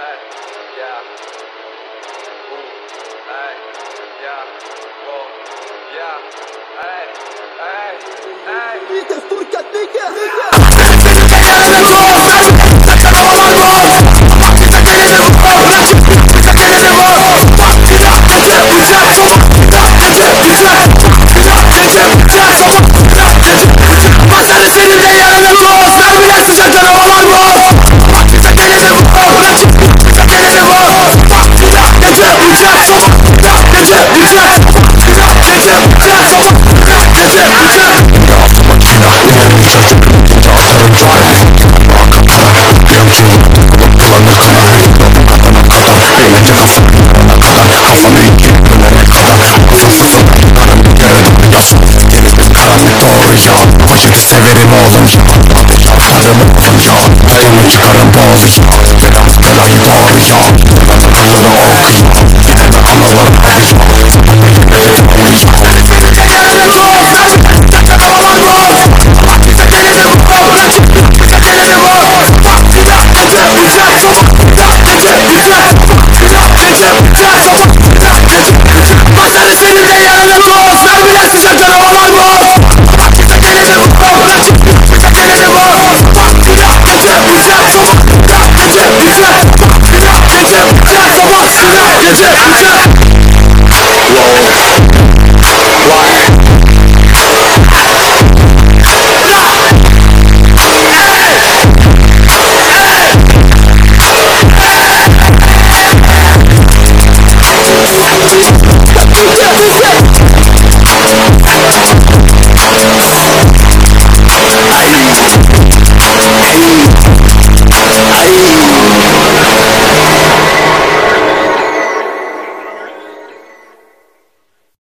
Ay, yeah. Ooh, ay, yeah. Whoa, yeah. Ay, ay, ay. Nigga, turka nigga, Severim ya Ateş atarım oğlum ya